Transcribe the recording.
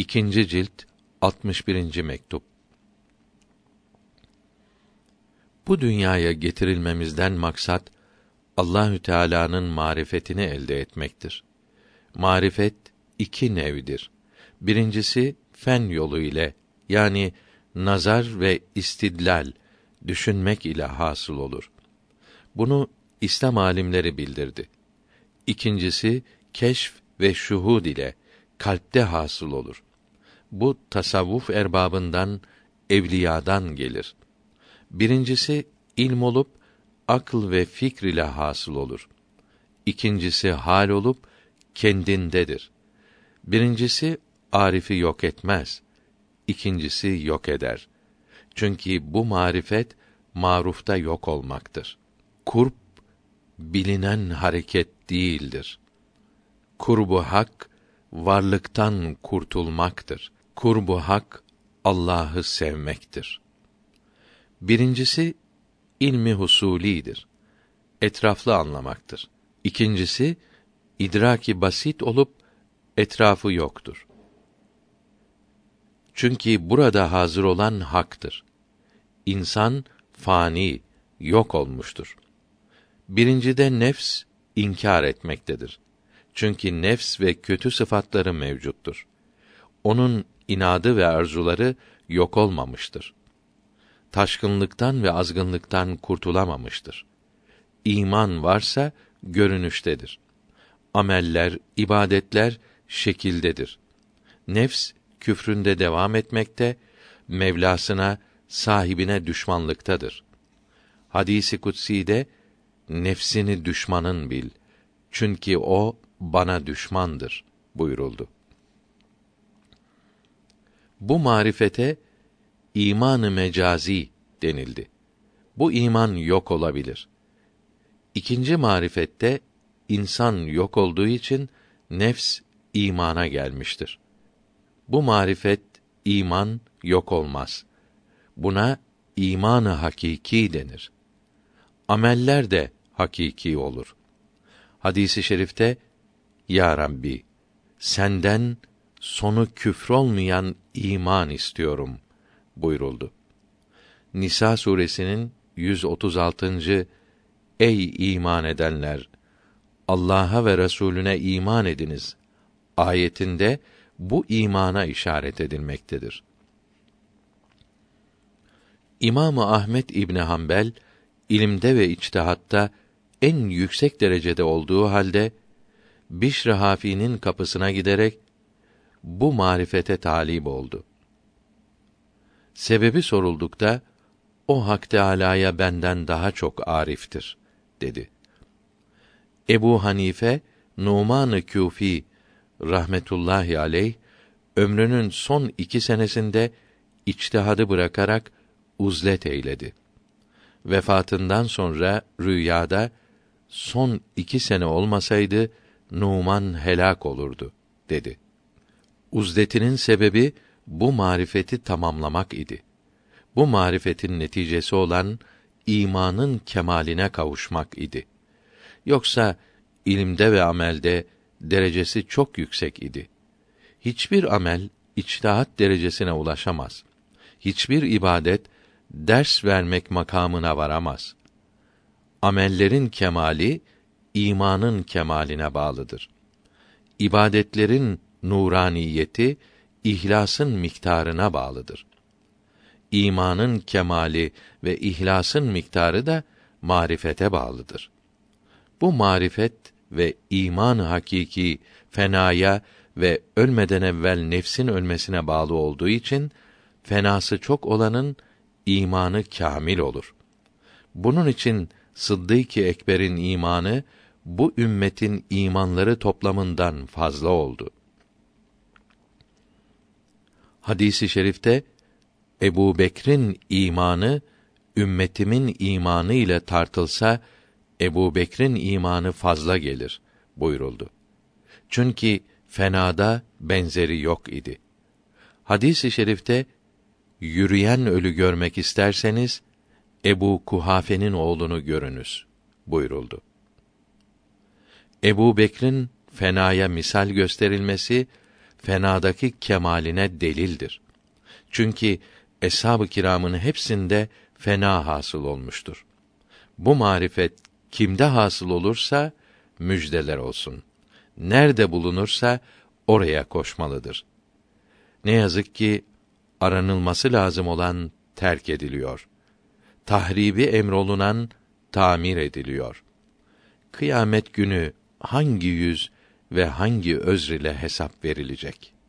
İkinci cilt 61. mektup. Bu dünyaya getirilmemizden maksat Allahü Teala'nın marifetini elde etmektir. Marifet iki nevdir. Birincisi fen yolu ile yani nazar ve istidlal düşünmek ile hasıl olur. Bunu İslam alimleri bildirdi. İkincisi keşf ve şuhud ile kalpte hasıl olur. Bu tasavvuf erbabından, evliyadan gelir. Birincisi ilm olup akıl ve fikr ile hasıl olur. İkincisi hal olup kendindedir. Birincisi arifi yok etmez. İkincisi yok eder. Çünkü bu marifet marufta yok olmaktır. Kurp bilinen hareket değildir. Kurbu hak varlıktan kurtulmaktır. Kurbu hak Allah'ı sevmektir. Birincisi ilmi husulidir. Etraflı anlamaktır. İkincisi idraki basit olup etrafı yoktur. Çünkü burada hazır olan haktır. İnsan fani, yok olmuştur. Birincide nefs inkar etmektedir. Çünkü nefs ve kötü sıfatları mevcuttur. Onun inadı ve arzuları yok olmamıştır. Taşkınlıktan ve azgınlıktan kurtulamamıştır. İman varsa görünüştedir. Ameller, ibadetler şekildedir. Nefs küfründe devam etmekte, Mevlasına, sahibine düşmanlıktadır. Hadisi kutsi'de nefsini düşmanın bil. Çünkü o bana düşmandır buyuruldu. Bu marifete imanı mecazi denildi. Bu iman yok olabilir. İkinci marifette insan yok olduğu için nefs imana gelmiştir. Bu marifet iman yok olmaz. Buna imanı hakiki denir. Ameller de hakiki olur. Hadisi şerifte Ya Rabbi senden sonu küfür olmayan iman istiyorum buyuruldu. Nisa suresinin 136. Ey iman edenler Allah'a ve Resulüne iman ediniz ayetinde bu imana işaret edilmektedir. İmamı Ahmet İbni Hanbel ilimde ve içtihatta en yüksek derecede olduğu halde Bişr Hafi'nin kapısına giderek bu marifete talip oldu. Sebebi soruldukta o Hak Teâlâ'ya benden daha çok ariftir dedi. Ebu Hanife Numan-ı Küfi rahmetullahi aleyh ömrünün son iki senesinde içtihadı bırakarak uzlet eyledi. Vefatından sonra rüyada son iki sene olmasaydı Numan helak olurdu dedi. Uzletinin sebebi bu marifeti tamamlamak idi. Bu marifetin neticesi olan imanın kemaline kavuşmak idi. Yoksa ilimde ve amelde derecesi çok yüksek idi. Hiçbir amel içtihat derecesine ulaşamaz. Hiçbir ibadet ders vermek makamına varamaz. Amellerin kemali imanın kemaline bağlıdır. İbadetlerin nuraniyeti ihlasın miktarına bağlıdır. İmanın kemali ve ihlasın miktarı da marifete bağlıdır. Bu marifet ve iman hakiki fenaya ve ölmeden evvel nefsin ölmesine bağlı olduğu için fenası çok olanın imanı kamil olur. Bunun için Sıddık-ı Ekber'in imanı bu ümmetin imanları toplamından fazla oldu. Hadisi şerifte Ebu Bekr'in imanı ümmetimin imanı ile tartılsa Ebu Bekr'in imanı fazla gelir buyuruldu. Çünkü fenada benzeri yok idi. Hadis-i şerifte yürüyen ölü görmek isterseniz Ebu Kuhafe'nin oğlunu görünüz buyuruldu. Ebu Bekr'in fenaya misal gösterilmesi fenadaki kemaline delildir. Çünkü eshab-ı kiramın hepsinde fena hasıl olmuştur. Bu marifet kimde hasıl olursa müjdeler olsun. Nerede bulunursa oraya koşmalıdır. Ne yazık ki aranılması lazım olan terk ediliyor. Tahribi emrolunan tamir ediliyor. Kıyamet günü hangi yüz ve hangi özr ile hesap verilecek?'